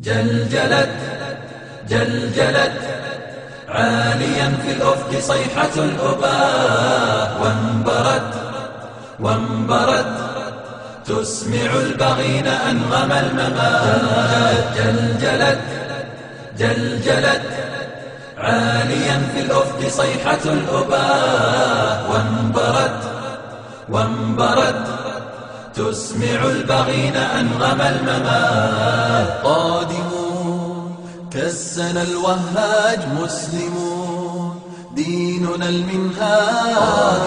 جلجلت جلجلت. عاليا في الأفق صيحة الأباء. وانبرت وانبرت. تسمع البغين أنغم الممات. جلجلت جلجلت. عاليا في الأفق صيحة الأباء. وانبرت وانبرت. تسمع البغين أنغم الممات. قادمون كالسنا الوهاج مسلمون. ديننا المنهاج.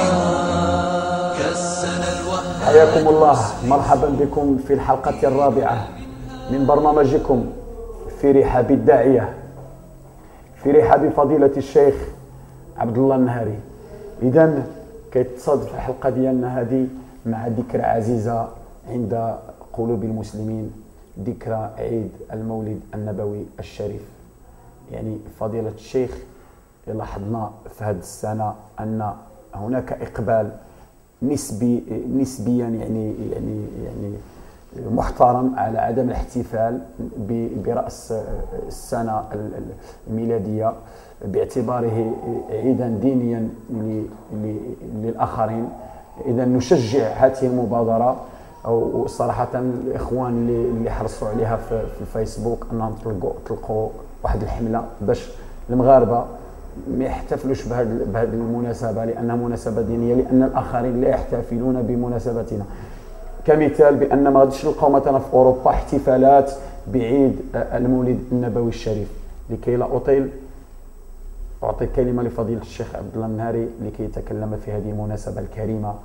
كالسنا الوهاج. حياكم الله. مرحبا بكم في الحلقة الرابعة من برنامجكم في رحاب الداعية في رحاب فضيلة الشيخ عبد الله النهاري. إذا كيتصادف الحلقة ديالنا هذه مع ذكرى عزيزة عند قلوب المسلمين ذكرى عيد المولد النبوي الشريف. يعني فضيلة الشيخ لاحظنا في هذه السنة أن هناك إقبال نسبي نسبيا يعني يعني يعني محترم على عدم الاحتفال برأس السنة الميلادية باعتباره عيدا دينيا للآخرين. إذا نشجع هذه المبادرة وصراحه الإخوان اللي اللي حرصوا عليها في الفيسبوك أنهم طلقوا طلقوا واحد الحملة باش المغاربة ما يحتفلوش بهذه المناسبة لأنها مناسبة دينية لأن الآخرين لا يحتفلون بمناسبتنا. كمثال بأن ما غاديش نلقاو مثلا في أوروبا احتفالات بعيد المولد النبوي الشريف لكي لا أطيل أعطي الكلمة لفضيلة الشيخ عبد الله النهاري لكي يتكلم في هذه المناسبة الكريمة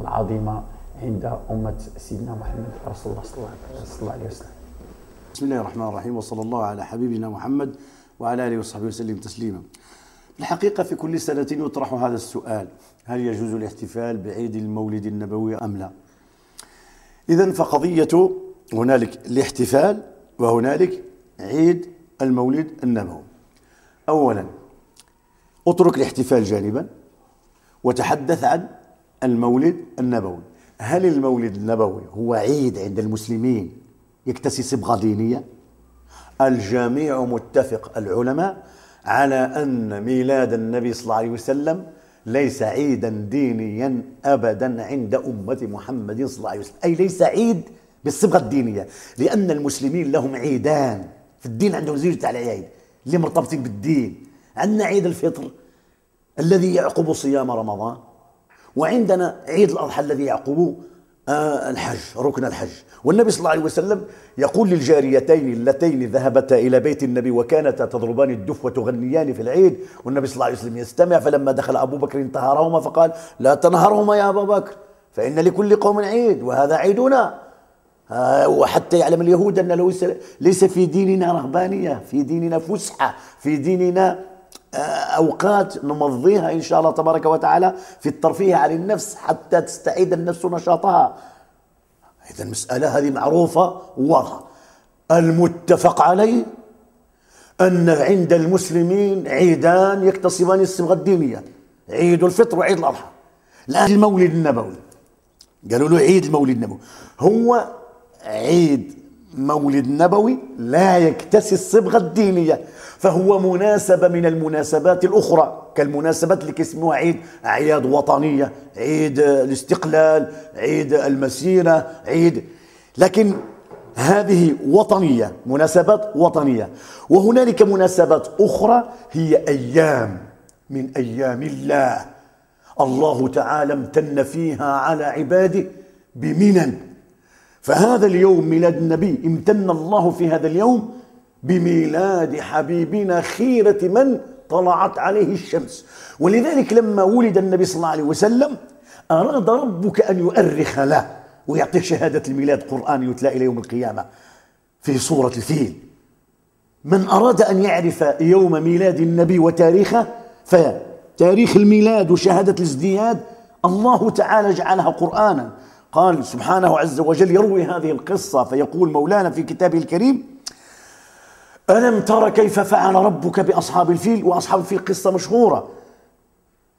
العظيمة عند أمة سيدنا محمد رسول الله صلى الله عليه وسلم. بسم الله الرحمن الرحيم وصلى الله على حبيبنا محمد وعلى آله وصحبه وسلم تسليما. الحقيقة في كل سنة يطرح هذا السؤال هل يجوز الاحتفال بعيد المولد النبوي أم لا؟ إذا فقضية هنالك الاحتفال وهنالك عيد المولد النبوي. اولا اترك الاحتفال جانبا وتحدث عن المولد النبوي. هل المولد النبوي هو عيد عند المسلمين يكتسي صبغة دينية؟ الجميع متفق العلماء على أن ميلاد النبي صلى الله عليه وسلم ليس عيدا دينيا ابدا عند أمة محمد صلى الله عليه وسلم. أي ليس عيد بالصبغة الدينية لأن المسلمين لهم عيدان في الدين عندهم زوج تاع العيد اللي مرتبطين بالدين. عندنا عيد الفطر الذي يعقب صيام رمضان وعندنا عيد الأضحى الذي يعقب آه، الحج ركن الحج. والنبي صلى الله عليه وسلم يقول للجاريتين اللتين ذهبتا إلى بيت النبي وكانتا تضربان الدف وتغنيان في العيد. والنبي صلى الله عليه وسلم يستمع فلما دخل أبو بكر انتهرهما فقال لا تنهرهما يا أبا بكر فإن لكل قوم عيد وهذا عيدنا. آه، وحتى يعلم اليهود أن ليس في ديننا رهبانية في ديننا فسحة في ديننا أوقات نمضيها إن شاء الله تبارك وتعالى في الترفيه عن النفس حتى تستعيد النفس نشاطها. إذا المسألة هذه معروفة وواضحة المتفق عليه أن عند المسلمين عيدان يكتصبان الصبغة الدينية. عيد الفطر وعيد الأضحى. الآن المولد النبوي. قالوا له عيد المولد النبوي. هو عيد مولد نبوي لا يكتسي الصبغة الدينية. فهو مناسبة من المناسبات الأخرى كالمناسبات اللي كيسموها عيد أعياد وطنية عيد الاستقلال عيد المسيرة عيد لكن هذه وطنية مناسبات وطنية. وهنالك مناسبات أخرى هي أيام من أيام الله. الله تعالى امتن فيها على عباده بمنن. فهذا اليوم ميلاد النبي امتن الله في هذا اليوم بميلاد حبيبنا خيرة من طلعت عليه الشمس. ولذلك لما ولد النبي صلى الله عليه وسلم أراد ربك أن يؤرخ له ويعطيه شهادة الميلاد قرآن يتلى إلى يوم القيامة في سورة الفيل. من أراد أن يعرف يوم ميلاد النبي وتاريخه فتاريخ الميلاد وشهادة الازدياد الله تعالى جعلها قرآنا. قال سبحانه عز وجل يروي هذه القصة فيقول مولانا في كتابه الكريم ألم تر كيف فعل ربك بأصحاب الفيل؟ وأصحاب الفيل قصة مشهورة.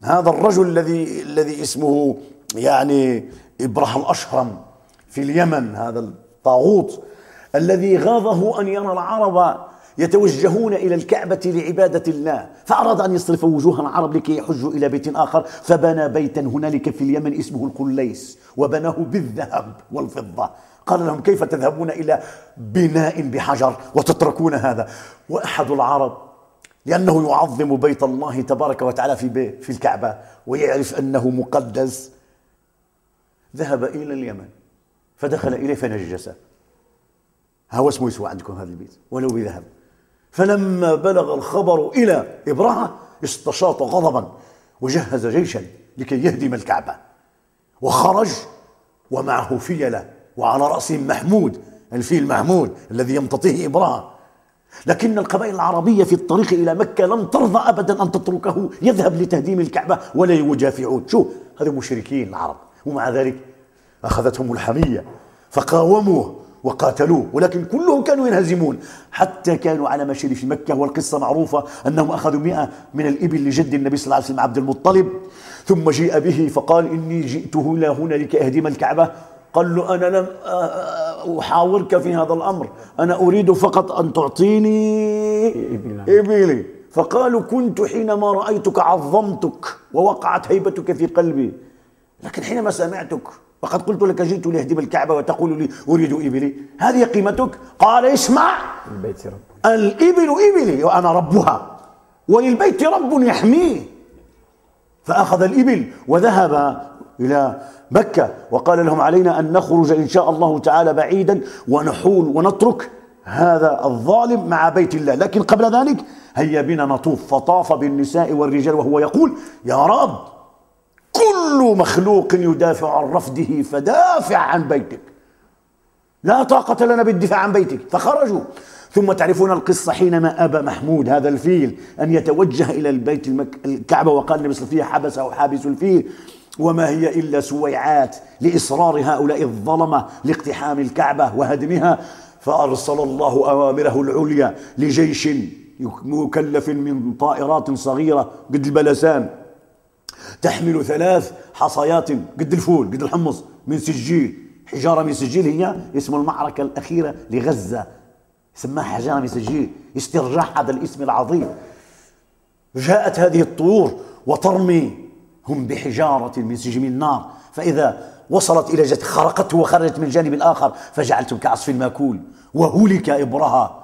هذا الرجل الذي الذي اسمه يعني إبراه الأشرم في اليمن هذا الطاغوت الذي غاضه أن يرى العرب يتوجهون إلى الكعبة لعبادة الله. فأراد أن يصرف وجوه العرب لكي يحجوا إلى بيت آخر. فبنى بيتا هنالك في اليمن اسمه القليس وبناه بالذهب والفضة. قال لهم كيف تذهبون إلى بناء بحجر وتتركون هذا؟ وأحد العرب لأنه يعظم بيت الله تبارك وتعالى في في الكعبة ويعرف أنه مقدس ذهب إلى اليمن فدخل إليه فنجسه هو اسمه يسوى عندكم هذا البيت ولو بذهب. فلما بلغ الخبر إلى إبرهة استشاط غضبا وجهز جيشا لكي يهدم الكعبة وخرج ومعه فيلة وعلى رأسه محمود الفيل محمود الذي يمتطيه إبرهة لكن القبائل العربية في الطريق إلى مكة لم ترضى أبدا أن تتركه يذهب لتهديم الكعبة ولا يجافعون شو هذا مشركين العرب ومع ذلك أخذتهم الحمية فقاوموه وقاتلوه ولكن كلهم كانوا ينهزمون. حتى كانوا على مشارف مكة والقصة معروفة أنهم أخذوا مئة من الإبل لجد النبي صلى الله عليه وسلم عبد المطلب ثم جيء به فقال إني جئته إلى هنا لكي أهدم الكعبة. قال له أنا لم أحاورك في هذا الأمر. أنا أريد فقط أن تعطيني إبلي فقالوا كنت حينما رأيتك عظمتك ووقعت هيبتك في قلبي. لكن حينما سمعتك وقد قلت لك جئت لأهدم الكعبة وتقول لي أريد إبلي هذه قيمتك؟ قال اسمع. البيت رب الإبل إبلي وأنا ربها. وللبيت رب يحميه. فأخذ الإبل وذهب إلى مكة. وقال لهم علينا أن نخرج إن شاء الله تعالى بعيدا ونحول ونترك هذا الظالم مع بيت الله. لكن قبل ذلك هيا بنا نطوف. فطاف بالنساء والرجال وهو يقول يا رب كل مخلوق يدافع عن رفضه فدافع عن بيتك. لا طاقة لنا بالدفاع عن بيتك. فخرجوا. ثم تعرفون القصة حينما أبى محمود هذا الفيل أن يتوجه إلى البيت. الكعبة وقال النبي صلى الله عليه وسلم حبسه حابس الفيل. وما هي إلا سويعات لإصرار هؤلاء الظلمة لاقتحام الكعبة وهدمها. فأرسل الله أوامره العليا لجيش مكلف من طائرات صغيرة قد البلسان. تحمل ثلاث حصيات قد الفول قد الحمص من سجيل. حجارة من سجيل هي اسم المعركة الأخيرة لغزة. سماها حجارة من سجيل. استرجاع هذا الاسم العظيم. جاءت هذه الطيور وترمي هم بحجارة من سجيل النار. فإذا وصلت إلى جهة خرقته وخرجت من الجانب الآخر فجعلتم كعصف المأكول. وهلك إبرها.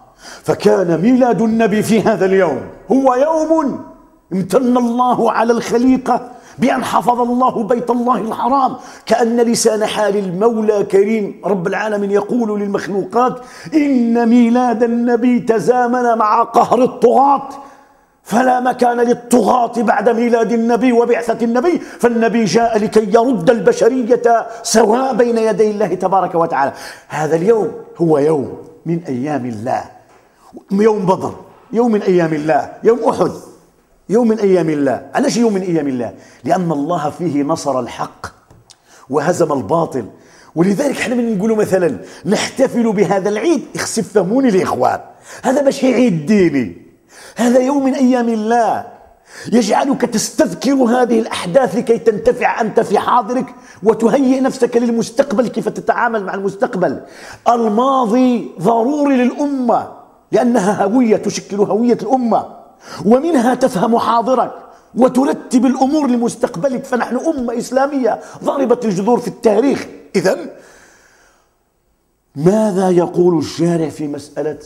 فكان ميلاد النبي في هذا اليوم. هو يوم امتن الله على الخليقة بأن حفظ الله بيت الله الحرام. كأن لسان حال المولى كريم رب العالمين يقول للمخلوقات إن ميلاد النبي تزامن مع قهر الطغاة. فلا مكان للطغاة بعد ميلاد النبي وبعثة النبي فالنبي جاء لكي يرد البشرية سواء بين يدي الله تبارك وتعالى. هذا اليوم هو يوم من أيام الله. يوم بدر يوم من أيام الله. يوم أحد يوم من أيام الله. علاش يوم من أيام الله؟ لأن الله فيه نصر الحق وهزم الباطل. ولذلك إحنا من نقولوا مثلا نحتفل بهذا العيد اخسف فهموني الإخوان. هذا ماشي عيد ديني. هذا يوم من أيام الله. يجعلك تستذكر هذه الأحداث لكي تنتفع أنت في حاضرك وتهيئ نفسك للمستقبل كيف تتعامل مع المستقبل. الماضي ضروري للأمة لأنها هوية تشكل هوية الأمة. ومنها تفهم حاضرك وترتب الأمور لمستقبلك. فنحن أمة إسلامية ضربت الجذور في التاريخ. إذا ماذا يقول الشارع في مسألة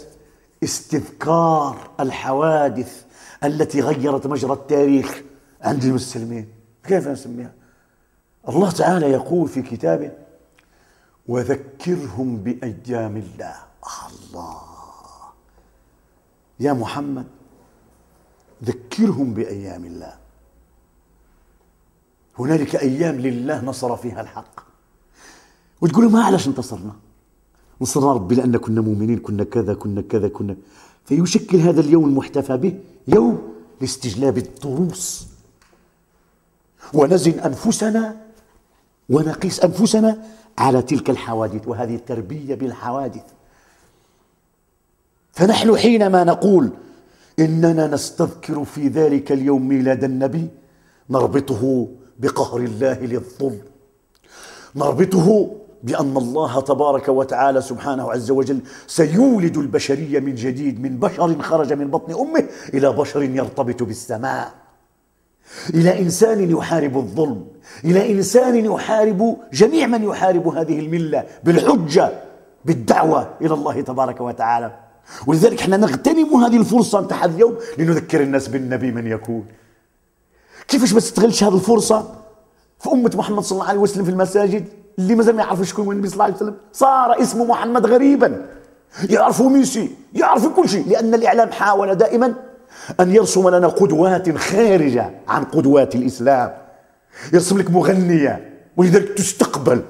استذكار الحوادث التي غيرت مجرى التاريخ عند المسلمين. كيف نسميها؟ الله تعالى يقول في كتابه وذكرهم بأيام الله. الله. يا محمد ذكرهم بأيام الله. هنالك أيام لله نصر فيها الحق. وتقولوا ما علاش انتصرنا؟ نصرنا ربي لأن كنا مؤمنين كنا كذا كنا كذا كنا. فيشكل هذا اليوم المحتفى به يوم لاستجلاب الدروس ونزن أنفسنا ونقيس أنفسنا على تلك الحوادث وهذه التربية بالحوادث. فنحن حينما نقول إننا نستذكر في ذلك اليوم ميلاد النبي نربطه بقهر الله للظلم. نربطه بأن الله تبارك وتعالى سبحانه عز وجل سيولد البشرية من جديد من بشر خرج من بطن أمه إلى بشر يرتبط بالسماء. إلى إنسان يحارب الظلم إلى إنسان يحارب جميع من يحارب هذه الملة بالحجة بالدعوة إلى الله تبارك وتعالى. ولذلك إحنا نغتنم هذه الفرصة نتاع اليوم لنذكر الناس بالنبي من يكون. كيفاش ما تستغلش هذه الفرصة؟ في أمة محمد صلى الله عليه وسلم في المساجد اللي مازال ما يعرفوا شكون هو النبي صلى الله عليه وسلم. صار اسم محمد غريبا. يعرفوا ميسي يعرفوا كل شيء. لأن الإعلام حاول دائما أن يرسم لنا قدوات خارجة عن قدوات الإسلام. يرسم لك مغنية ولذلك تستقبل.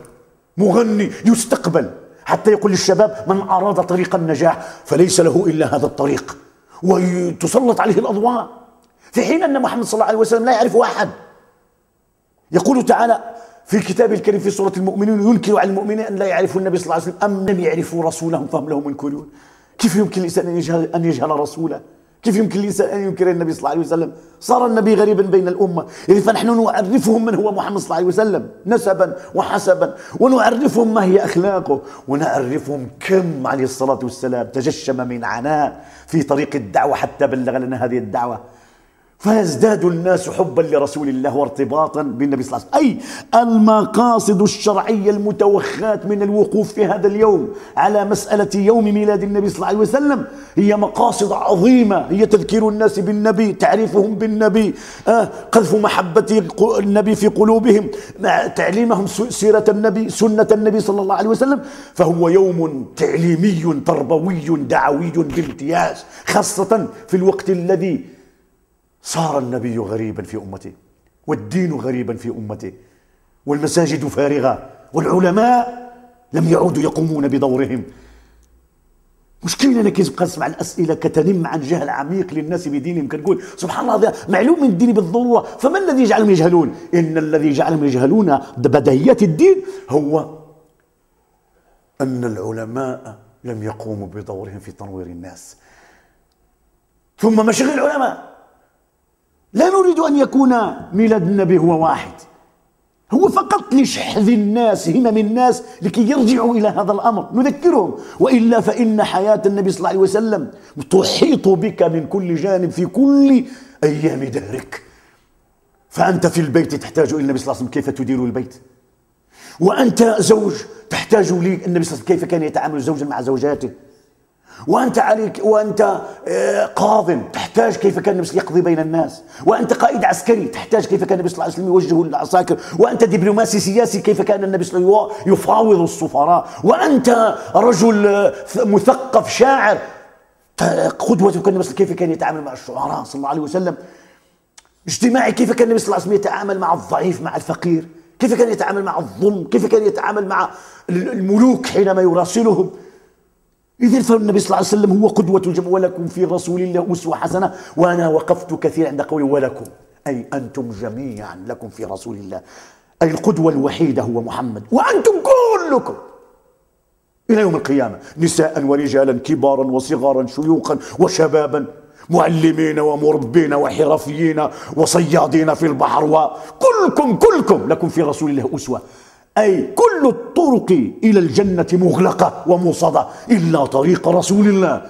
مغني يستقبل. حتى يقول للشباب من أراد طريق النجاح فليس له إلا هذا الطريق. وتسلط عليه الأضواء. في حين أن محمد صلى الله عليه وسلم لا يعرف أحد. يقول تعالى في الكتاب الكريم في سورة المؤمنين ينكر على المؤمنين أن لا يعرفوا النبي صلى الله عليه وسلم أم لم يعرفوا رسولهم فهم له منكرون. كيف يمكن الإنسان أن يجهل, أن يجهل رسوله؟ كيف يمكن الإنسان أن ينكر النبي صلى الله عليه وسلم؟ صار النبي غريبا بين الأمة. إذ فنحن نعرفهم من هو محمد صلى الله عليه وسلم نسبا وحسبا ونعرفهم ما هي أخلاقه ونعرفهم كم عليه الصلاة والسلام تجشم من عناء في طريق الدعوة حتى بلغ لنا هذه الدعوة. فيزداد الناس حبا لرسول الله وارتباطا بالنبي صلى الله عليه وسلم. أي المقاصد الشرعية المتوخاة من الوقوف في هذا اليوم على مسألة يوم ميلاد النبي صلى الله عليه وسلم هي مقاصد عظيمة. هي تذكير الناس بالنبي تعريفهم بالنبي آه قذف محبة النبي في قلوبهم تعليمهم سيرة النبي سنة النبي صلى الله عليه وسلم. فهو يوم تعليمي تربوي دعوي بامتياز خاصة في الوقت الذي صار النبي غريبا في امته والدين غريبا في امته والمساجد فارغة والعلماء لم يعودوا يقومون بدورهم. مشكلة أنا كيف نسمع الأسئلة كتنم عن جهل عميق للناس بدينهم كنقول سبحان الله معلوم من الدين بالضرورة فما الذي جعلهم يجهلون؟ إن الذي جعلهم يجهلون بدهيات الدين هو أن العلماء لم يقوموا بدورهم في تنوير الناس. ثم مشاغل العلماء. لا نريد أن يكون ميلاد النبي هو واحد. هو فقط لشحذ الناس همم الناس لكي يرجعوا إلى هذا الأمر. نذكرهم. وإلا فإن حياة النبي صلى الله عليه وسلم تحيط بك من كل جانب في كل أيام دهرك. فأنت في البيت تحتاج إلى النبي صلى الله عليه وسلم. كيف تدير البيت؟ وأنت زوج تحتاج للنبي صلى الله عليه وسلم. كيف كان يتعامل زوجا مع زوجاته؟ وأنت عليك وأنت آه، قاض تحتاج كيف كان النبي يقضي بين الناس. وأنت قائد عسكري تحتاج كيف كان النبي صلى الله عليه وسلم يوجه العساكر. وأنت دبلوماسي سياسي كيف كان النبي صلى الله عليه وسلم يفاوض السفراء. وأنت رجل آه، مثقف شاعر. قدوتك النبي كيف كان يتعامل مع الشعراء صلى الله عليه وسلم. اجتماعي كيف كان النبي صلى الله عليه وسلم يتعامل مع الضعيف مع الفقير. كيف كان يتعامل مع الظلم. كيف كان يتعامل مع الملوك حينما يراسلهم. إذا فالنبي صلى الله عليه وسلم هو قدوة الجمع ولكم في رسول الله أسوة حسنة وأنا وقفت كثير عند قولي ولكم أي أنتم جميعا لكم في رسول الله. أي القدوة الوحيدة هو محمد وأنتم كلكم. إلى يوم القيامة نساء ورجالا كبارا وصغارا شيوخا وشبابا معلمين ومربين وحرفيين وصيادين في البحر وكلكم كلكم لكم في رسول الله أسوة. أي كل الطرق إلى الجنة مغلقة وموصدة إلا طريق رسول الله.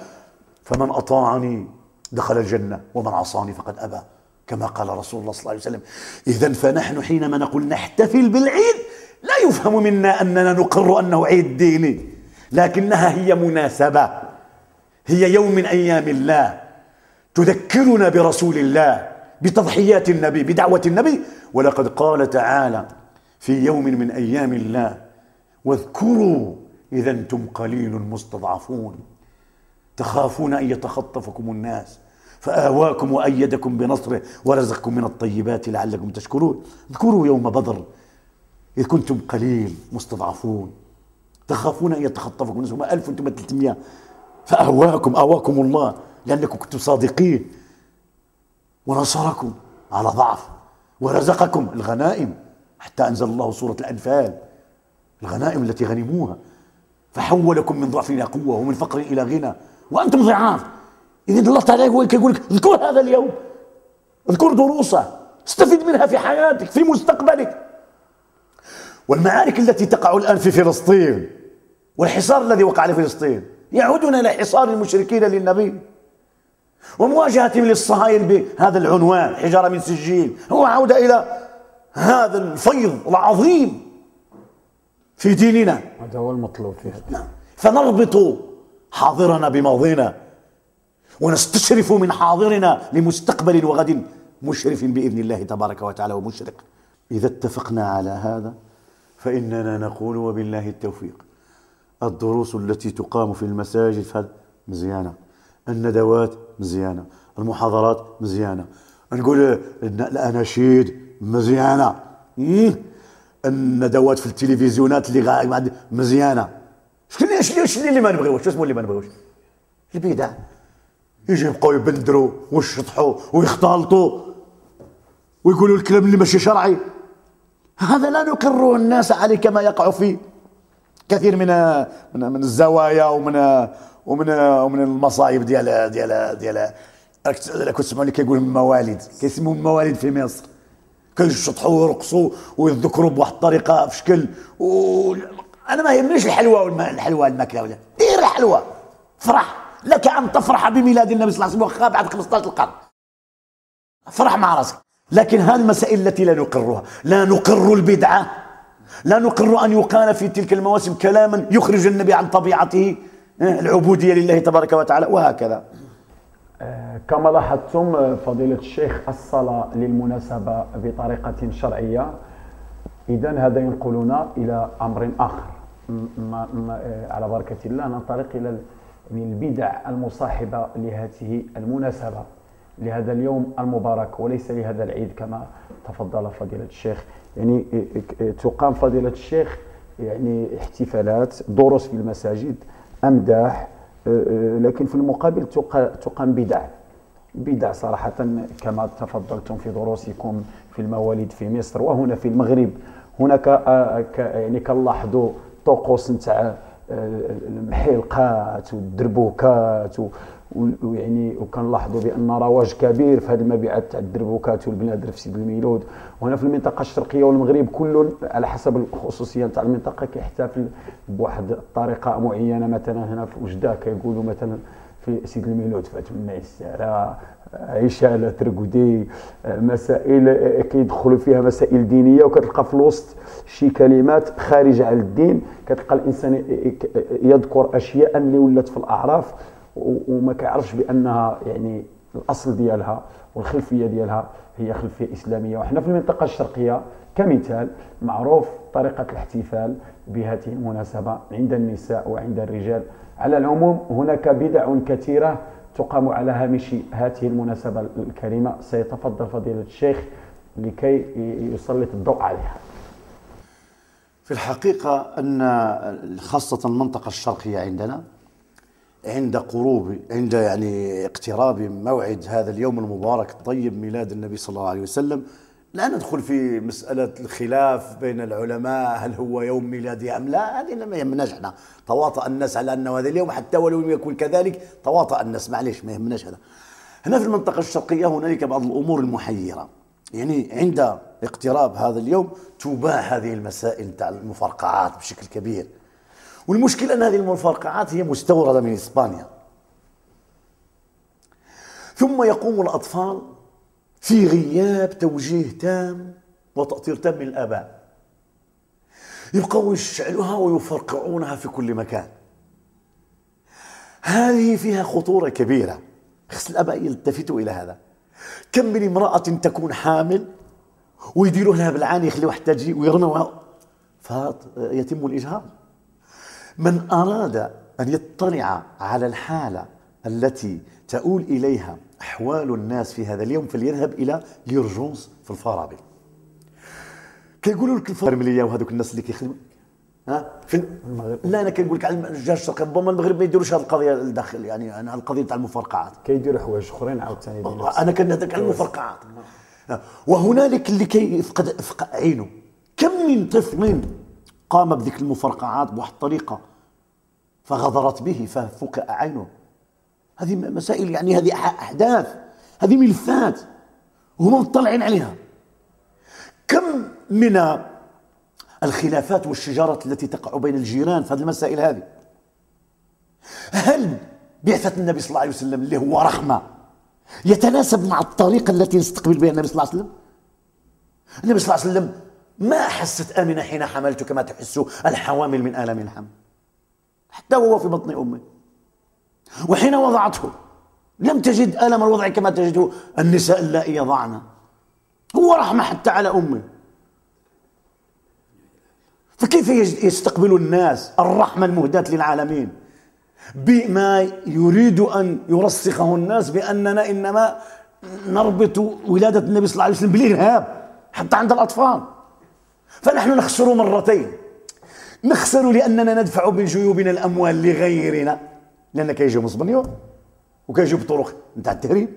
فمن أطاعني دخل الجنة ومن عصاني فقد أبى كما قال رسول الله صلى الله عليه وسلم. إذا فنحن حينما نقول نحتفل بالعيد لا يفهم منا أننا نقر أنه عيد ديني لكنها هي مناسبة. هي يوم من أيام الله. تذكرنا برسول الله بتضحيات النبي بدعوة النبي. ولقد قال تعالى في يوم من أيام الله. واذكروا إذا أنتم قليل مستضعفون. تخافون أن يتخطفكم الناس. فآواكم وأيدكم بنصره ورزقكم من الطيبات لعلكم تشكرون. اذكروا يوم بدر إذ كنتم قليل مستضعفون. تخافون أن يتخطفكم الناس هم 1000 وأنتم 300 فآواكم آواكم الله لأنكم كنتم صادقين. ونصركم على ضعف. ورزقكم الغنائم. حتى أنزل الله سورة الأنفال الغنائم التي غنموها. فحولكم من ضعف إلى قوة ومن فقر إلى غنى وأنتم ضعاف. إذن الله تعالى يقول لك اذكر هذا اليوم. اذكر دروسه. استفد منها في حياتك في مستقبلك. والمعارك التي تقع الآن في فلسطين والحصار الذي وقع على فلسطين يعودون إلى حصار المشركين للنبي. ومواجهتهم للصهاينة بهذا العنوان حجارة من سجيل هو عودة إلى هذا الفيض العظيم في ديننا. هذا هو المطلوب في هذا. نعم. فنربط حاضرنا بماضينا ونستشرف من حاضرنا لمستقبل وغد مشرف بإذن الله تبارك وتعالى ومشرق. إذا اتفقنا على هذا فإننا نقول وبالله التوفيق. الدروس التي تقام في المساجد مزيانة. الندوات مزيانة. المحاضرات مزيانة. نقول الأناشيد مزيانة. الندوات في التلفزيونات اللي غادي مزيانة. شكون شنو اللي ما نبغيوش؟ اسمه اللي ما نبغيوش؟ البدع يجي يبقوا يبندروا ويشطحوا ويختلطوا ويقولوا الكلام اللي ماشي شرعي. هذا لا نقره الناس عليه كما يقع في كثير من من, من الزوايا ومن ومن ومن المصايب ديال ديال ديال كنت تسمعوا اللي كيقول الموالد كيسموا الموالد في مصر. كيشطحوا ويرقصوا ويذكروا بواحد الطريقة في شكل. و... أنا ما يهمنيش الحلوى والما... الحلوى الماكلة ولا دير الحلوى فرح. لك أن تفرح بميلاد النبي صلى الله عليه وسلم بعد 15 القرن. فرح مع راسك. لكن هذه المسائل التي لا نقرها. لا نقر البدعة. لا نقر أن يقال في تلك المواسم كلاما يخرج النبي عن طبيعته آه، العبودية لله تبارك وتعالى وهكذا. كما لاحظتم فضيلة الشيخ الصلاة للمناسبة بطريقة شرعية. إذا هذا ينقلنا إلى أمر آخر. ما ما على بركة الله ننطلق إلى البدع المصاحبة لهذه المناسبة لهذا اليوم المبارك وليس لهذا العيد كما تفضل فضيلة الشيخ. يعني تقام فضيلة الشيخ يعني احتفالات دروس في المساجد أمداح لكن في المقابل تقام بدع. بدع صراحة كما تفضلتم في دروسكم في المواليد في مصر وهنا في المغرب. هناك أه، يعني كنلاحظوا طقوس نتاع المحيلقات والدربوكات ويعني وكنلاحظوا بأن رواج كبير في هذه المبيعات تاع الدربوكات والبنادر في سيد الميلود. وهنا في المنطقة الشرقية والمغرب كل على حسب الخصوصية تاع المنطقة كيحتفل بواحد الطريقة معينة. مثلا هنا في وجدة كيقولوا مثلا في سيد الميلود فاتمنى السارة عيشة ترقدي مسائل كيدخلوا فيها مسائل دينية وكتلقى في الوسط شي كلمات خارجه على الدين كتلقى الإنسان يذكر اشياء اللي ولات في الأعراف. وما كيعرفش بأنها يعني الأصل ديالها والخلفية ديالها هي خلفية إسلامية. وحنا في المنطقة الشرقية كمثال معروف طريقة الاحتفال بهذه المناسبة عند النساء وعند الرجال. على العموم هناك بدع كثيرة تقام على هامش هذه المناسبة الكريمة. سيتفضل فضيلة الشيخ لكي يسلط الضوء عليها. في الحقيقة أن خاصة المنطقة الشرقية عندنا عند قروب عند يعني اقتراب موعد هذا اليوم المبارك الطيب ميلاد النبي صلى الله عليه وسلم. لا ندخل في مسألة الخلاف بين العلماء هل هو يوم ميلادي أم لا؟ هذه ما يهمناش إحنا. تواطأ الناس على أنه هذا اليوم حتى ولو لم يكن كذلك تواطأ الناس. معليش ما يهمناش هذا. هنا في المنطقة الشرقية هنالك بعض الأمور المحيرة. يعني عند اقتراب هذا اليوم تباع هذه المسائل تاع المفرقعات بشكل كبير. والمشكلة أن هذه المفرقعات هي مستوردة من إسبانيا. ثم يقوم الأطفال في غياب توجيه تام وتأطير تام من الآباء. يبقوا يشعلوها ويفرقعونها في كل مكان. هذه فيها خطورة كبيرة. خص الآباء يلتفتوا إلى هذا. كم من امرأة تكون حامل ويديروا لها بالعاني يخليوها تجي ويرموها؟ فيتم الإجهاض. من أراد أن يطلع على الحالة التي تؤول إليها أحوال الناس في هذا اليوم فليذهب إلى ليرجونس في الفارابي. كيقولوا لك الفارملية وهذوك الناس اللي كيخدموا ها؟ في المغرب. لا أنا كنقول لك على الجهه الشرقيه ربما المغرب ما يديروش هذه القضية الداخل يعني أنا القضية تاع المفرقعات كيديروا حوايج أخرين عاوتاني أنا كنهضر على المفرقعات وهنالك اللي كيفقد عينه. كم من طفل قام بذيك المفرقعات بواحد الطريقة فغدرت به ففقع عينه هذه مسائل يعني هذه أحداث. هذه ملفات. وهم مطلعين عليها. كم من الخلافات والشجارات التي تقع بين الجيران في هذه المسائل هذه؟ هل بعثة النبي صلى الله عليه وسلم اللي هو رحمة يتناسب مع الطريقة التي يستقبل بها النبي صلى الله عليه وسلم؟ النبي صلى الله عليه وسلم ما أحست آمنة حين حملت كما تحس الحوامل من آلام الحمل. حتى وهو في بطن أمه. وحين وضعته لم تجد ألم الوضع كما تجده النساء اللائي يضعن. هو رحمة حتى على أمه. فكيف يستقبل الناس الرحمة المهداة للعالمين؟ بما يريد أن يرسخه الناس بأننا إنما نربط ولادة النبي صلى الله عليه وسلم بالإرهاب حتى عند الأطفال. فنحن نخسر مرتين. نخسر لأننا ندفع بجيوبنا الأموال لغيرنا. لأن كيجيو مصبنيو وكيجيو بطرق نتاع التهريب.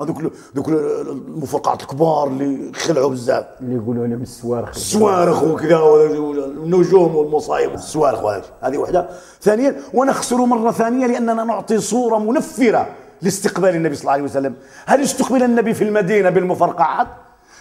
هذوك ذوك المفرقعات الكبار اللي خلعوا بزاف. اللي يقولوا لهم السوارخ. السوارخ وكذا والنجوم والمصايب. السوارخ وهذه هذه وحدة. ثانيا ونخسر مرة ثانية لأننا نعطي صورة منفرة لاستقبال النبي صلى الله عليه وسلم. هل استقبل النبي في المدينة بالمفرقعات؟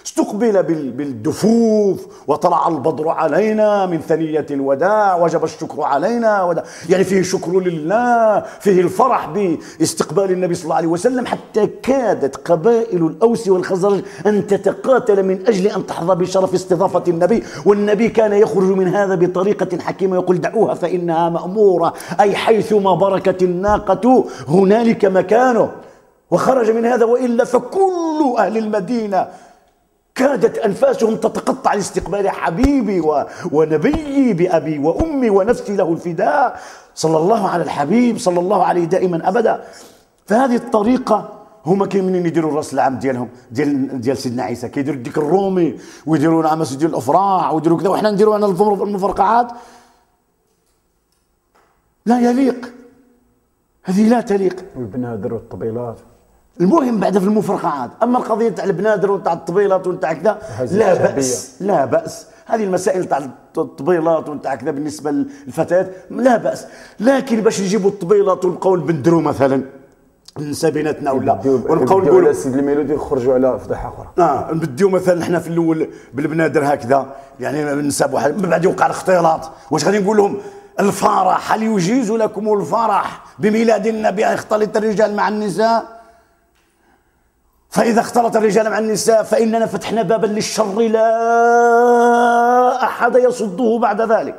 استقبل بالدفوف وطلع البدر علينا من ثنية الوداع وجب الشكر علينا ودع يعني فيه شكر لله فيه الفرح باستقبال النبي صلى الله عليه وسلم حتى كادت قبائل الأوس والخزرج أن تتقاتل من أجل أن تحظى بشرف استضافة النبي والنبي كان يخرج من هذا بطريقة حكيمة يقول دعوها فإنها مأمورة أي حيثما بركت الناقة هنالك مكانه وخرج من هذا وإلا فكل أهل المدينة كادت أنفاسهم تتقطع لاستقبال حبيبي و... ونبيي بأبي وأمي ونفسي له الفداء. صلى الله على الحبيب صلى الله عليه دائما أبدا. فهذه الطريقة هما كاين يديروا الرأس العام ديالهم ديال ديال سيدنا عيسى. كيديروا الديك الرومي ويديروا نعمس ديال الأفراح ويديروا كذا وحنا نديروا أنا المفرقعات. لا يليق. هذه لا تليق. والبنادر والطبيلات. المهم بعد في المفرقعات. أما القضية تاع البنادر وتاع الطبيلات وتاع كذا لا بأس لا بأس. هذه المسائل تاع الطبيلات وتاع كذا بالنسبة للفتيات لا بأس. لكن باش نجيبوا الطبيلات ونبقاو نبندروا مثلا ننسى بيناتنا ولا؟ ونبقاو نقولوا سيد الميلودي نخرجوا على فضيحه أخرى آه نبديو مثلا إحنا في الأول بالبنادر هكذا. يعني نساب واحد من بعد يوقع الاختلاط واش غادي نقول لهم؟ الفرح هل يجيز لكم الفرح بميلاد النبي يختلط الرجال مع النساء؟ فإذا اختلط الرجال مع النساء فإننا فتحنا بابا للشر لا أحد يصده بعد ذلك.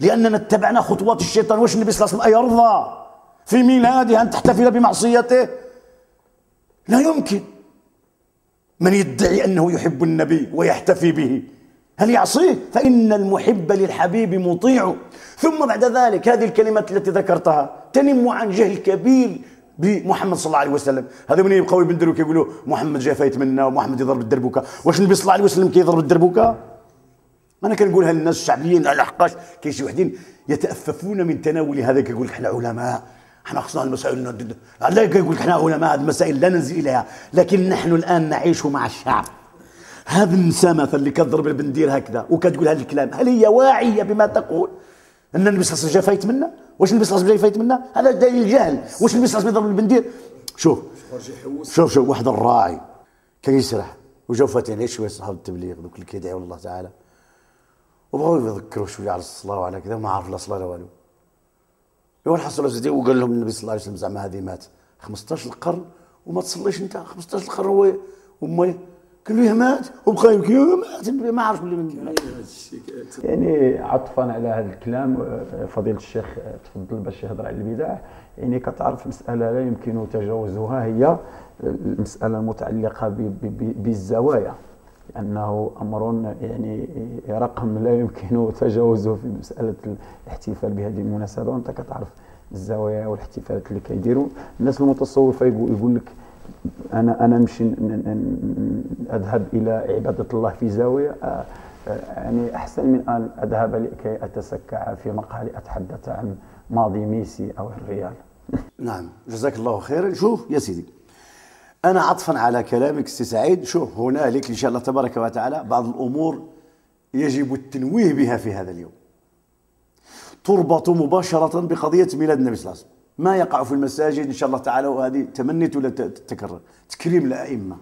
لأننا اتبعنا خطوات الشيطان. واش النبي صلى الله عليه وسلم أيرضى في ميلاده أن تحتفل بمعصيته؟ لا يمكن. من يدعي أنه يحب النبي ويحتفي به هل يعصيه؟ فإن المحب للحبيب مطيع. ثم بعد ذلك هذه الكلمات التي ذكرتها تنم عن جهل كبير بمحمد صلى الله عليه وسلم. هذا من يبقاو يبندروا كيقولوا محمد جا فايت منا ومحمد يضرب الدربوكة. واش النبي صلى الله عليه وسلم كيضرب الدربوكة؟ أنا كنقولها للناس الشعبيين على حقاش كاين شي وحدين يتأففون من تناول هذا كيقول لك حنا علماء إحنا خصنا المسائل لا كيقول لك حنا علماء هذه المسائل لا ننزل إليها لكن نحن الآن نعيش مع الشعب. هذا النساء مثلا اللي كتضرب البندير هكذا وكتقول هذا الكلام هل هي واعية بما تقول؟ أن النبي صلى الله عليه وسلم جا فايت منا؟ واش عليه وسلم فايت منا؟ هذا دليل الجهل واش عليه وسلم يضرب البندير شوف. شوف شوف واحد الراعي كان يسرح وجاو فاتين شوية صحاب التبليغ؟ دوك اللي كيدعوا الله تعالى. وبغاو يذكروا شوية على الصلاة وعلى كذا ما عرف لا صلاة لا والو. إيوا حصلوا سيدي وقال لهم النبي صلى الله عليه وسلم زعما هذه مات. 15 القرن وما تصليش أنت. 15 القرن هو وما قال له مات وبقى يبكي مات ما عرف بلي يعني عطفا على هذا الكلام فضيلة الشيخ تفضل باش يهضر على البدع يعني كتعرف مسألة لا يمكن تجاوزها هي المسألة المتعلقة بالزوايا. لأنه أمر يعني رقم لا يمكن تجاوزه في مسألة الاحتفال بهذه المناسبة. وأنت كتعرف الزوايا والاحتفالات اللي كيديروا. الناس المتصوفة يقول لك أنا أنا نمشي أذهب إلى عبادة الله في زاوية آه، آه، يعني أحسن من أن أذهب لكي أتسكع في مقهى أتحدث عن ماضي ميسي أو الريال. نعم جزاك الله خيرا. شوف يا سيدي أنا عطفا على كلامك سي سعيد. شوف هنالك إن شاء الله تبارك وتعالى بعض الأمور يجب التنويه بها في هذا اليوم. تربط مباشرة بقضية ميلاد النبي صلى الله عليه وسلم. ما يقع في المساجد إن شاء الله تعالى وهذه تمنيت ولا تتكرر تكريم الأئمة.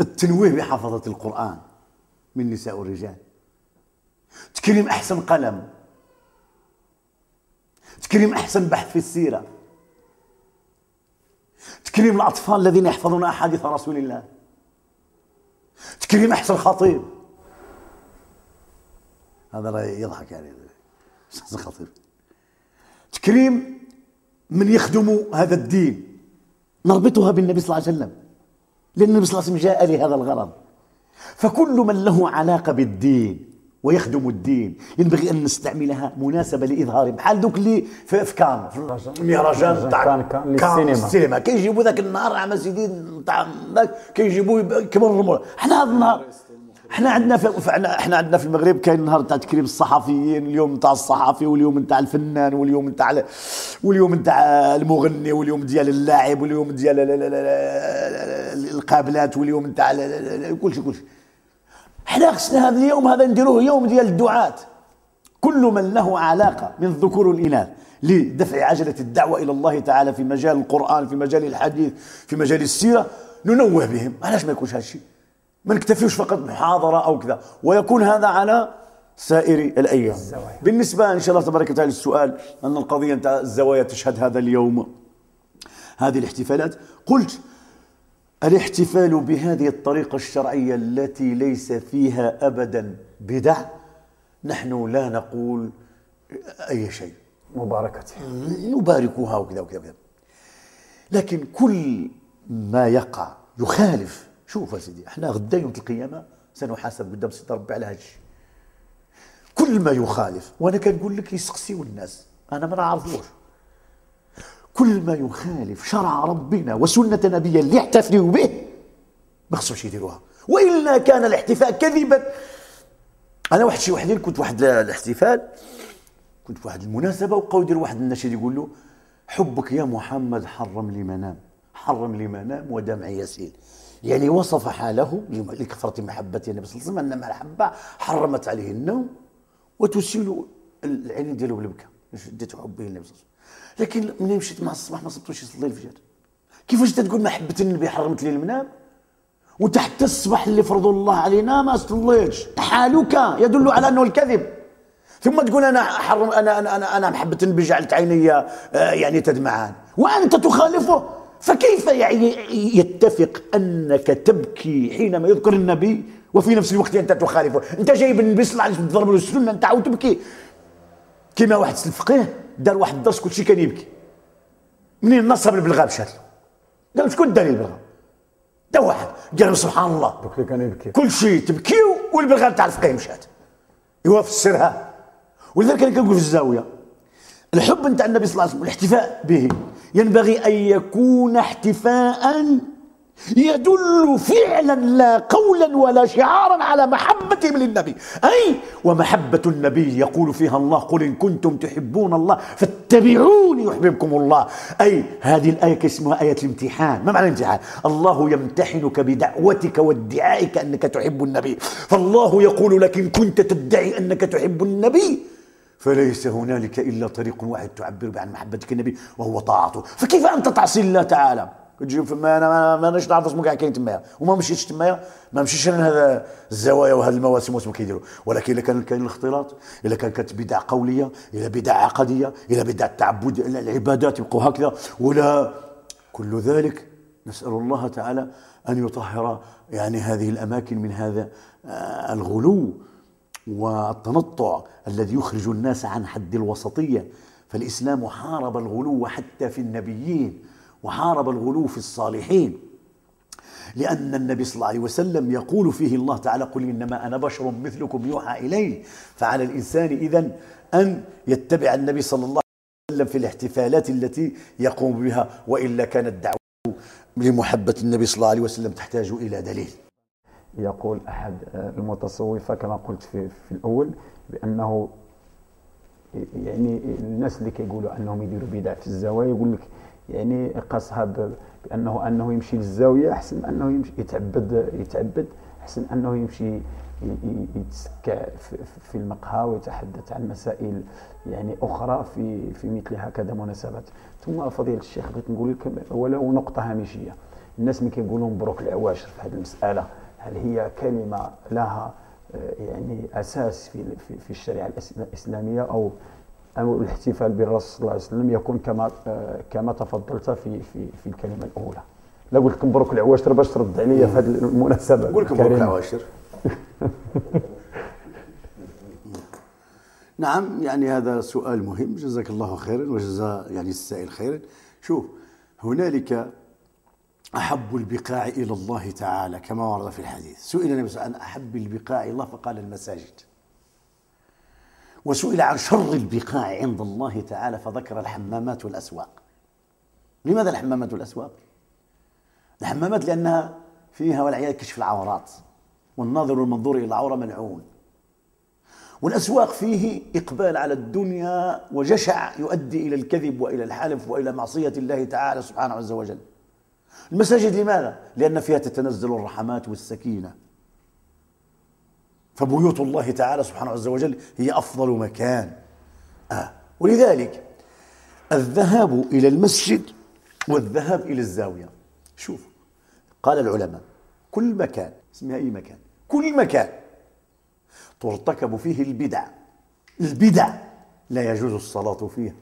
التنويه بحفظة القرآن من نساء الرجال. تكريم أحسن قلم. تكريم أحسن بحث في السيرة. تكريم الأطفال الذين يحفظون أحاديث رسول الله. تكريم أحسن خطيب. هذا لا يضحك يعني أحسن خطيب. تكريم من يخدم هذا الدين. نربطها بالنبي صلى الله عليه وسلم. لأن النبي صلى الله عليه وسلم جاء لهذا الغرض. فكل من له علاقة بالدين ويخدم الدين ينبغي أن نستعملها مناسبة لإظهار بحال دوك اللي في, في كان مهرجان تاع كان السينما. كيجيبوا ذاك النهار عام سيدي تاع كيجيبوا كبر حنا هذا النهار إحنا عندنا في إحنا عندنا في المغرب كاين النهار تاع تكريم الصحفيين اليوم تاع الصحفي واليوم تاع الفنان واليوم تاع واليوم تاع المغني واليوم ديال اللاعب واليوم ديال القابلات واليوم تاع كل شيء كل شيء إحنا خصنا هذا اليوم هذا نديروه يوم ديال الدعاة. كل من له علاقة من الذكور والإناث لدفع عجلة الدعوة إلى الله تعالى في مجال القرآن في مجال الحديث في مجال السيرة ننوه بهم. علاش ما يكونش هذا الشيء؟ ما نكتفيوش فقط محاضرة أو كذا ويكون هذا على سائر الأيام. الزوايا. بالنسبة إن شاء الله تبارك وتعالى للسؤال أن القضية نتاع الزوايا تشهد هذا اليوم. هذه الاحتفالات. قلت الاحتفال بهذه الطريقة الشرعية التي ليس فيها أبدا بدع نحن لا نقول أي شيء. مباركة. نباركها وكذا وكذا. لكن كل ما يقع يخالف شوف يا سيدي إحنا غدا يوم القيامة سنحاسب قدام سيد ربي على هذا الشيء كل ما يخالف وأنا كنقول لك يسقسيو الناس أنا ما نعرفوش. كل ما يخالف شرع ربنا وسنة نبيه اللي يحتفلوا به ما خصهمش يديروها. وإلا كان الاحتفال كذبا. أنا واحد شي وحدين كنت واحد الاحتفال كنت في واحد المناسبة وبقاو يديروا واحد النشيد يقول له حبك يا محمد حرم لي منام حرم لي منام ودمعي يسيل يعني وصف حاله لكثرة محبة النبي صلى الله عليه وسلم أن المحبة حرمت عليه النوم وتسيل العين ديالو بالبكاء شدة حبه للنبي صلى الله عليه وسلم. لكن منين مشيت؟ مع الصباح ما صبتوش يصلي الفجر. كيفاش تقول محبة النبي حرمت لي المنام؟ وانت حتى الصباح اللي فرض الله علينا ما صليتش. حالك يدل على أنه الكذب. ثم تقول أنا حرم أنا أنا أنا, أنا محبة النبي جعلت عيني آه، يعني تدمعان. وأنت تخالفه. فكيف يعني يتفق أنك تبكي حينما يذكر النبي وفي نفس الوقت أنت تخالفه؟ أنت جايب النبي صلى الله عليه وسلم تضرب له السنة أنت عاود تبكي. كما واحد الفقيه دار واحد الدرس كل شيء كان يبكي. منين نصب البلغاء مشات له قال شكون الدليل البلغاء دا واحد. قال سبحان الله. دوك كان يبكي. كل شيء تبكيو والبلغاء تاع الفقيه مشات ايوا فسرها ولذلك أنا كنقول في الزاوية الحب نتاع النبي صلى الله عليه وسلم والاحتفاء به ينبغي أن يكون احتفاء يدل فعلا لا قولا ولا شعارا على محبتهم للنبي أي؟ ومحبة النبي يقول فيها الله قل إن كنتم تحبون الله فاتبعوني يحببكم الله. أي؟ هذه الآية اسمها آية الامتحان. ما معنى الامتحان؟ الله يمتحنك بدعوتك وادعائك أنك تحب النبي. فالله يقول لك إن كنت تدعي أنك تحب النبي فليس هنالك إلا طريق واحد تعبر عن محبتك النبي وهو طاعته. فكيف أنت تعصي الله تعالى؟ كتجيب فما أنا ما ناش نعرف اسمه كاع كاين تمايا. وما مشيتش تمايا ما مشيتش أنا هذا الزوايا وهذه المواسم واسم كيديروا. ولكن اذا كان كاين الاختلاط اذا كان كانت بدع قولية إلى بدع عقدية إلى بدع تعبد العبادات يبقوا هكذا. ولا كل ذلك نسأل الله تعالى أن يطهر يعني هذه الأماكن من هذا آه، الغلو. والتنطع الذي يخرج الناس عن حد الوسطية. فالإسلام حارب الغلو حتى في النبيين وحارب الغلو في الصالحين. لأن النبي صلى الله عليه وسلم يقول فيه الله تعالى قل إنما أنا بشر مثلكم يوحى إلي فعلى الإنسان إذن أن يتبع النبي صلى الله عليه وسلم في الاحتفالات التي يقوم بها وإلا كانت دعوة لمحبة النبي صلى الله عليه وسلم تحتاج إلى دليل. يقول أحد المتصوفة كما قلت في, في الأول بأنه يعني الناس اللي كيقولوا أنهم يديروا بدع في الزوايا يقول لك يعني قاسها بأنه أنه يمشي للزاوية أحسن من أنه يمشي يتعبد يتعبد أحسن أنه يمشي يتسكع في المقهى ويتحدث عن مسائل يعني أخرى في في مثل هكذا مناسبات. ثم فضيلة الشيخ بغيت نقول لك ولو نقطة هامشية. الناس ملي كيقولوا مبروك العواشر في هذه المسألة هل هي كلمة لها يعني أساس في في, الشريعة الإسلامية أو أو الاحتفال بالرسول صلى الله عليه وسلم يكون كما كما تفضلت في في في الكلمة الأولى؟ لا قلت لك مبروك العواشر باش ترد عليا في هذه المناسبة. قول لكم مبروك العواشر. نعم يعني هذا سؤال مهم. جزاك الله خيرا وجزا يعني السائل خيرا. شوف هنالك أحب البقاع إلى الله تعالى كما ورد في الحديث. سئل النبي صلى الله عليه وسلم عن أحب البقاع إلى الله؟ فقال المساجد. وسئل عن شر البقاع عند الله تعالى فذكر الحمامات والأسواق. لماذا الحمامات والأسواق؟ الحمامات لأنها فيها والعياذ كشف العورات والناظر المنظور إلى العورة ملعون. والأسواق فيه إقبال على الدنيا وجشع يؤدي إلى الكذب وإلى الحلف وإلى معصية الله تعالى سبحانه عز وجل. المساجد لماذا؟ لأن فيها تتنزل الرحمات والسكينة. فبيوت الله تعالى سبحانه عز وجل هي أفضل مكان. آه. ولذلك الذهاب إلى المسجد والذهاب إلى الزاوية. شوف قال العلماء كل مكان اسمها أي مكان؟ كل مكان ترتكب فيه البدع. البدع لا يجوز الصلاة فيها.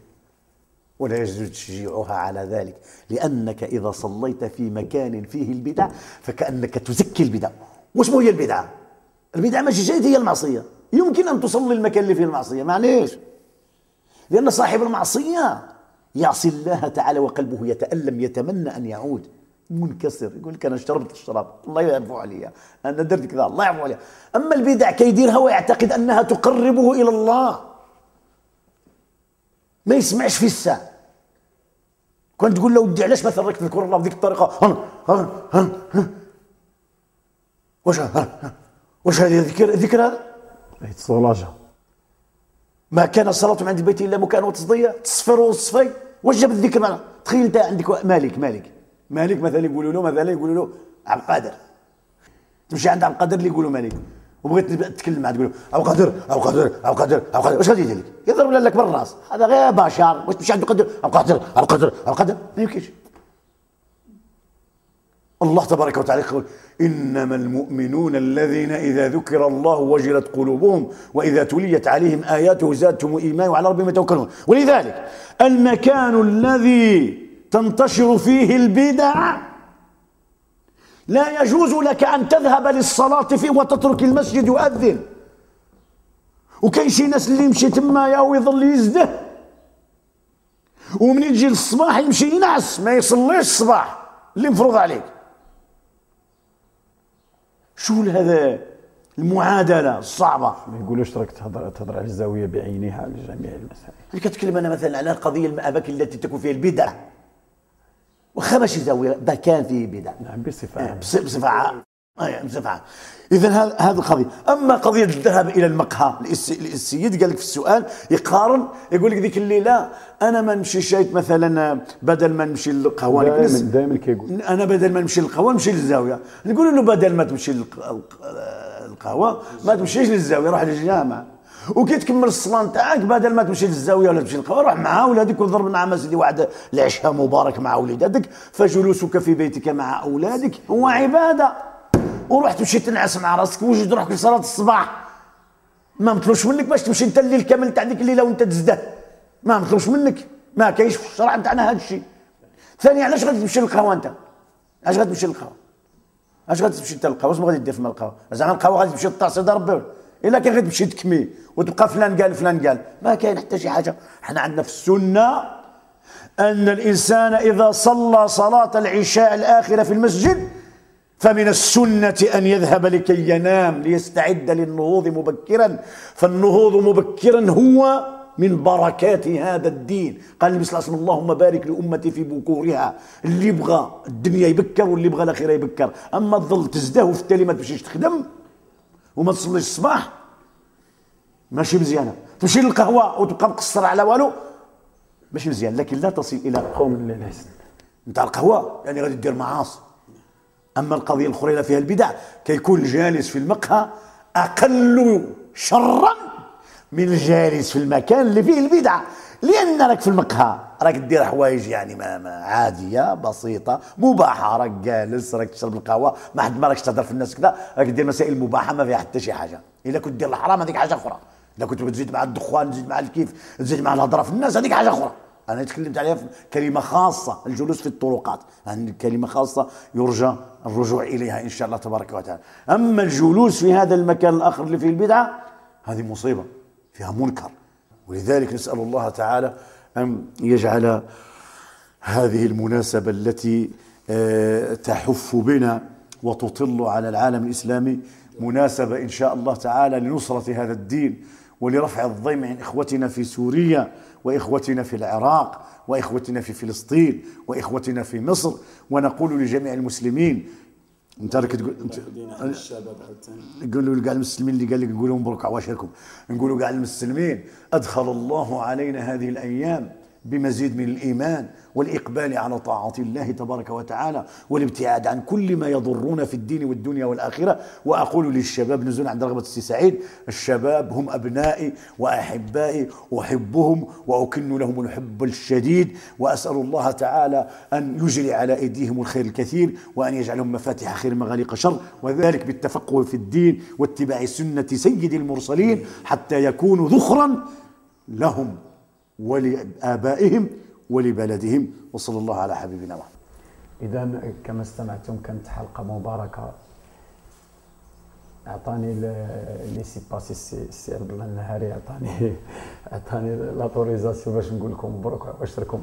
ولا يجوز تشجيعها على ذلك لأنك إذا صليت في مكان فيه البدع فكأنك تزكي البدع. وش هي البدعة البدعة ماشي جيد هي المعصية. يمكن أن تصلي المكان اللي فيه المعصية معليش. لأن صاحب المعصية يعصي الله تعالى وقلبه يتألم يتمنى أن يعود. منكسر يقول لك أنا شربت الشراب الله يعفو علي أنا درت كذا الله يعفو علي أما البدع كيديرها ويعتقد أنها تقربه إلى الله. ما يسمعش في الساعة. كنت تقول له ودي علاش ما ثركت تذكر الله بذيك الطريقة؟ هن هن هن هن واش واش هذه ذكر ذكر هذا؟ صولاجه ما كان الصلاة عند البيت إلا مكان وتصدية تصفر وتصفي واش جاب الذكر معنا؟ تخيل أنت عندك مالك مالك. مالك مثلا يقولوا له مثلا يقولوا له عبد القادر. تمشي عند عبد القادر اللي يقولوا مالك. وبغيت تتكلم معاه تقول له أبو قادر أبو قادر أبو قادر أبو قادر واش غادي يدير لك؟ يضرب لك بالراس. هذا غير بشر. واش تمشي عند قادر أبو قادر أبو قادر أبو قادر ما يمكنش. الله تبارك وتعالى يقول إنما المؤمنون الذين إذا ذكر الله وجلت قلوبهم وإذا تليت عليهم آياته زادتهم إيمانا وعلى ربهم يتوكلون. ولذلك المكان الذي تنتشر فيه البدع لا يجوز لك أن تذهب للصلاة فيه وتترك المسجد يؤذن. وكاين شي ناس اللي يمشي تما ويظل يزده. ومن يجي للصباح يمشي ينعس ما يصليش الصباح اللي مفروض عليك. شو هذا المعادلة الصعبة؟ ما يقولوش راك تهضر تهضر على الزاوية بعينها على جميع المسائل كتكلم أنا مثلا على القضية الأماكن التي تكون فيها البدع؟ واخا ماشي زاويه كان فيه بدع. نعم بصفة عامة. بصفة عامه بصفة عامه اذا هذه القضية. أما قضية الذهاب إلى المقهى السيد قال لك في السؤال يقارن يقول لك ذيك الليلة أنا ما نمشي شيت مثلا بدل ما نمشي للقهوة دائما دائما كيقول. أنا بدل ما نمشي للقهوة نمشي للزاوية. نقول له بدل ما تمشي للقهوه ما تمشيش للزاوية روح للجامع. وكي تكمل الصلاة نتاعك بدل ما تمشي للزاوية ولا تمشي للقهوه روح مع ولادك وضرب مع سيدي واحد العشاء مبارك مع ولادك فجلوسك في بيتك مع أولادك هو عبادة. وروح تمشي تنعس مع راسك وجد روحك لصلاة الصباح. ما مطلوش منك باش تمشي انت الليل كامل تاع ديك الليلة وانت تزده ما مطلوش منك. ما كاينش في الشرع نتاعنا هذا الشيء. ثاني علاش غادي تمشي للقهوة انت؟ علاش غادي تمشي للقهوة؟ علاش غادي تمشي انت للقهوة؟ واش غادي دير في القهوة؟ زعما القهوة غادي تمشي للطاسه ربي إلا كان غير تمشي تكمي وتبقى فلان قال فلان قال. ما كاين حتى شي حاجة. إحنا عندنا في السنة أن الإنسان إذا صلى صلاة العشاء الآخرة في المسجد فمن السنة أن يذهب لكي ينام ليستعد للنهوض مبكرا. فالنهوض مبكرا هو من بركات هذا الدين. قال النبي صلى الله عليه وسلم اللهم بارك لأمتي في بكورها. اللي يبغى الدنيا يبكر واللي يبغى الآخرة يبكر. أما تظل تزدهو في التالي ما تمشيش تخدم. وما تصليش الصباح. ماشي مزيانه تمشي للقهوة وتبقى مقصر على والو. ماشي مزيان. لكن لا تصل إلى قوم للحسن نتاع القهوة يعني غادي دير معاصي. أما القضية الأخرى فيها البدع كيكون جالس في المقهى أقل شرا من الجالس في المكان اللي فيه البدعه لأن راك في المقهى. راك دير حوايج يعني ما, ما عادية بسيطة مباحة. راك جالس راك تشرب القهوة. ما حد ما راكش تهضر في الناس كذا. راك دير مسائل مباحة ما فيها حتى شي حاجة. إلا كنت دير الحرام هذيك حاجة أخرى. إلا كنت تزيد مع الدخان تزيد مع الكيف تزيد مع الهضرة في الناس هذيك حاجة أخرى. أنا تكلمت عليها في كلمة خاصة الجلوس في الطرقات. يعني كلمة خاصة يرجى الرجوع إليها إن شاء الله تبارك وتعالى. أما الجلوس في هذا المكان الآخر اللي فيه البدعه هذه مصيبة. فيها منكر. ولذلك نسأل الله تعالى أن يجعل هذه المناسبة التي آه، تحف بنا وتطل على العالم الإسلامي مناسبة إن شاء الله تعالى لنصرة هذا الدين ولرفع الضيم عن إخوتنا في سوريا وإخوتنا في العراق وإخوتنا في فلسطين وإخوتنا في مصر. ونقول لجميع المسلمين انت راك تقول انت الشباب نقولوا كاع المسلمين اللي قال لك نقول لهم مبروك عواشركم نقولوا كاع المسلمين أدخل الله علينا هذه الأيام. بمزيد من الإيمان والإقبال على طاعة الله تبارك وتعالى والابتعاد عن كل ما يضرنا في الدين والدنيا والآخرة. وأقول للشباب نزول عند رغبة السي سعيد الشباب هم أبنائي وأحبائي أحبهم وأكن لهم الحب الشديد وأسأل الله تعالى أن يجري على أيديهم الخير الكثير وأن يجعلهم مفاتيح خير مغاليق شر وذلك بالتفقه في الدين واتباع سنة سيد المرسلين حتى يكونوا ذخرا لهم. ولآبائهم ولبلدهم وصلى الله على حبيبنا محمد. إذا كما استمعتم كانت حلقة مباركة. أعطاني laissez-passer السي عبد الله النهاري اعطاني أعطاني l'autorisation باش نقول لكم مبروك وعشركم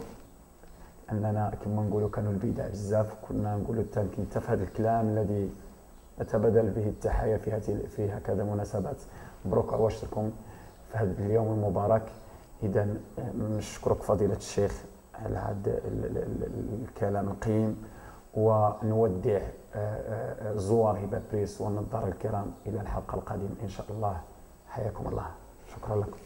أننا كما نقولوا كانوا البدع بزاف كنا نقولوا كنت في هذا الكلام الذي أتبادل به التحايا في هذه في هكذا مناسبات. مبروك وعشركم في هذا اليوم المبارك. اذا نشكرك فضيلة الشيخ على هذا الكلام القيم ونودع آه، آه، زوار هبة بريس والنظار الكرام إلى الحلقة القادمة إن شاء الله. حياكم الله. شكرا لكم.